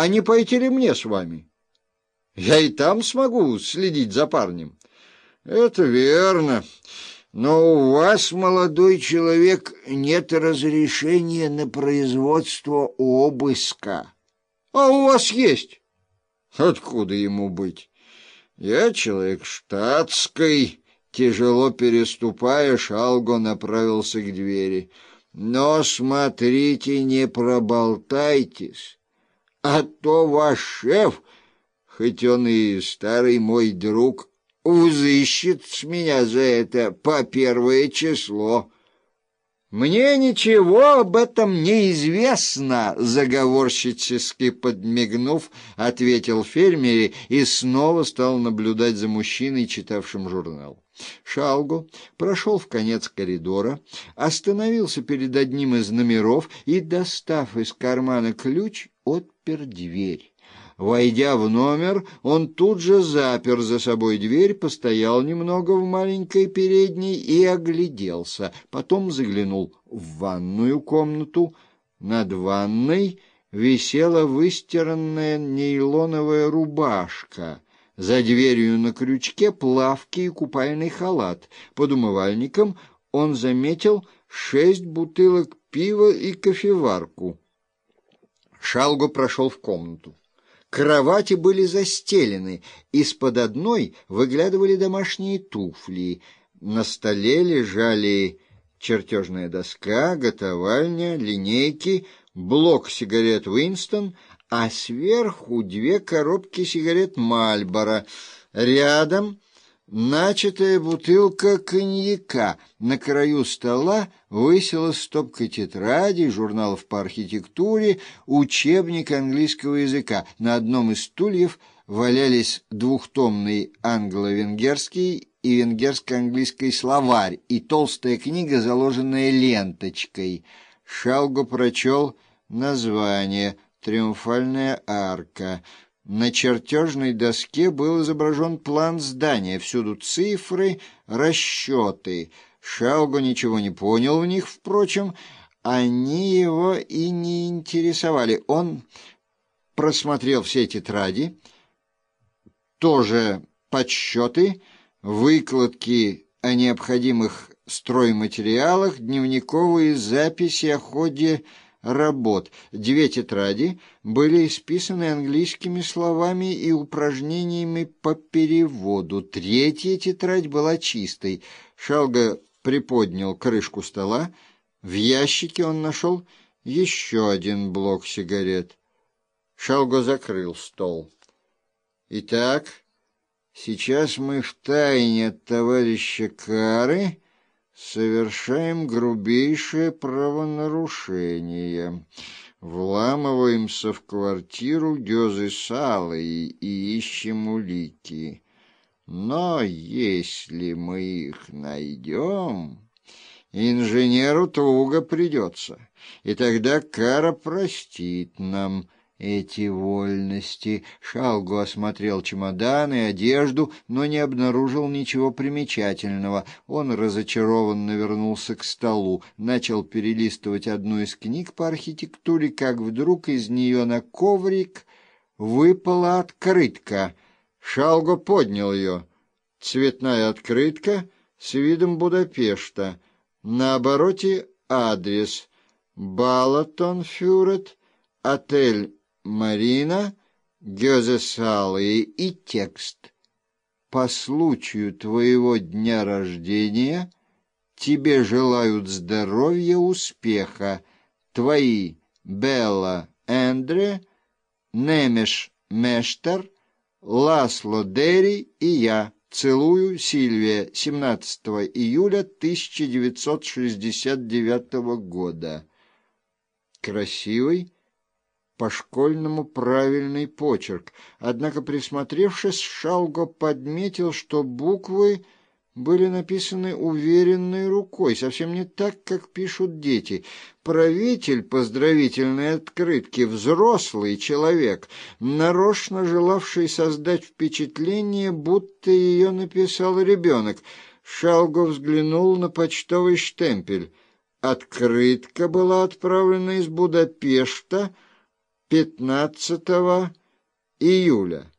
А не пойти ли мне с вами? Я и там смогу следить за парнем. Это верно. Но у вас, молодой человек, нет разрешения на производство обыска. А у вас есть. Откуда ему быть? Я человек штатский. Тяжело переступая, Шалго направился к двери. Но смотрите, не проболтайтесь, а то ваш шеф, хоть он и старый мой друг, взыщет с меня за это по первое число. «Мне ничего об этом не известно», — заговорщически подмигнув, ответил фермер и снова стал наблюдать за мужчиной, читавшим журнал. Шалгу прошел в конец коридора, остановился перед одним из номеров и, достав из кармана ключ, отпер дверь. Войдя в номер, он тут же запер за собой дверь, постоял немного в маленькой передней и огляделся. Потом заглянул в ванную комнату. Над ванной висела выстиранная нейлоновая рубашка. За дверью на крючке плавки и купальный халат. Под умывальником он заметил шесть бутылок пива и кофеварку. Шалгу прошел в комнату. Кровати были застелены, из-под одной выглядывали домашние туфли. На столе лежали чертежная доска, готовальня, линейки, блок сигарет «Уинстон», а сверху две коробки сигарет «Мальборо». Рядом Начатая бутылка коньяка. На краю стола высилась стопка тетрадей, журналов по архитектуре, учебник английского языка. На одном из стульев валялись двухтомный англо-венгерский и венгерско-английский словарь и толстая книга, заложенная ленточкой. Шалго прочел название «Триумфальная арка». На чертежной доске был изображен план здания, всюду цифры, расчеты. Шалго ничего не понял в них, впрочем, они его и не интересовали. Он просмотрел все тетради, тоже подсчеты, выкладки о необходимых стройматериалах, дневниковые записи о ходе работ. Две тетради были исписаны английскими словами и упражнениями по переводу. Третья тетрадь была чистой. Шалга приподнял крышку стола. В ящике он нашел еще один блок сигарет. Шалго закрыл стол. «Итак, сейчас мы в тайне от товарища Кары...» совершаем грубейшее правонарушение. Вламываемся в квартиру Гёзы Салы и ищем улики. Но если мы их найдем, инженеру туго придется, и тогда кара простит нам — эти вольности. Шалгу осмотрел чемоданы, одежду, но не обнаружил ничего примечательного. Он разочарованно вернулся к столу, начал перелистывать одну из книг по архитектуре, как вдруг из нее на коврик выпала открытка. Шалго поднял ее. Цветная открытка с видом Будапешта. На обороте адрес «Балатон-Фюрет», отель Марина, Гёзесалы и текст. По случаю твоего дня рождения тебе желают здоровья, успеха. Твои Белла Эндре, Немеш Мештер, Ласло Дерри и я. Целую, Сильвия, 17 июля 1969 года. Красивый, по-школьному правильный почерк. Однако, присмотревшись, Шалго подметил, что буквы были написаны уверенной рукой, совсем не так, как пишут дети. Правитель поздравительной открытки, взрослый человек, нарочно желавший создать впечатление, будто ее написал ребенок. Шалго взглянул на почтовый штемпель. Открытка была отправлена из Будапешта, 15 июля.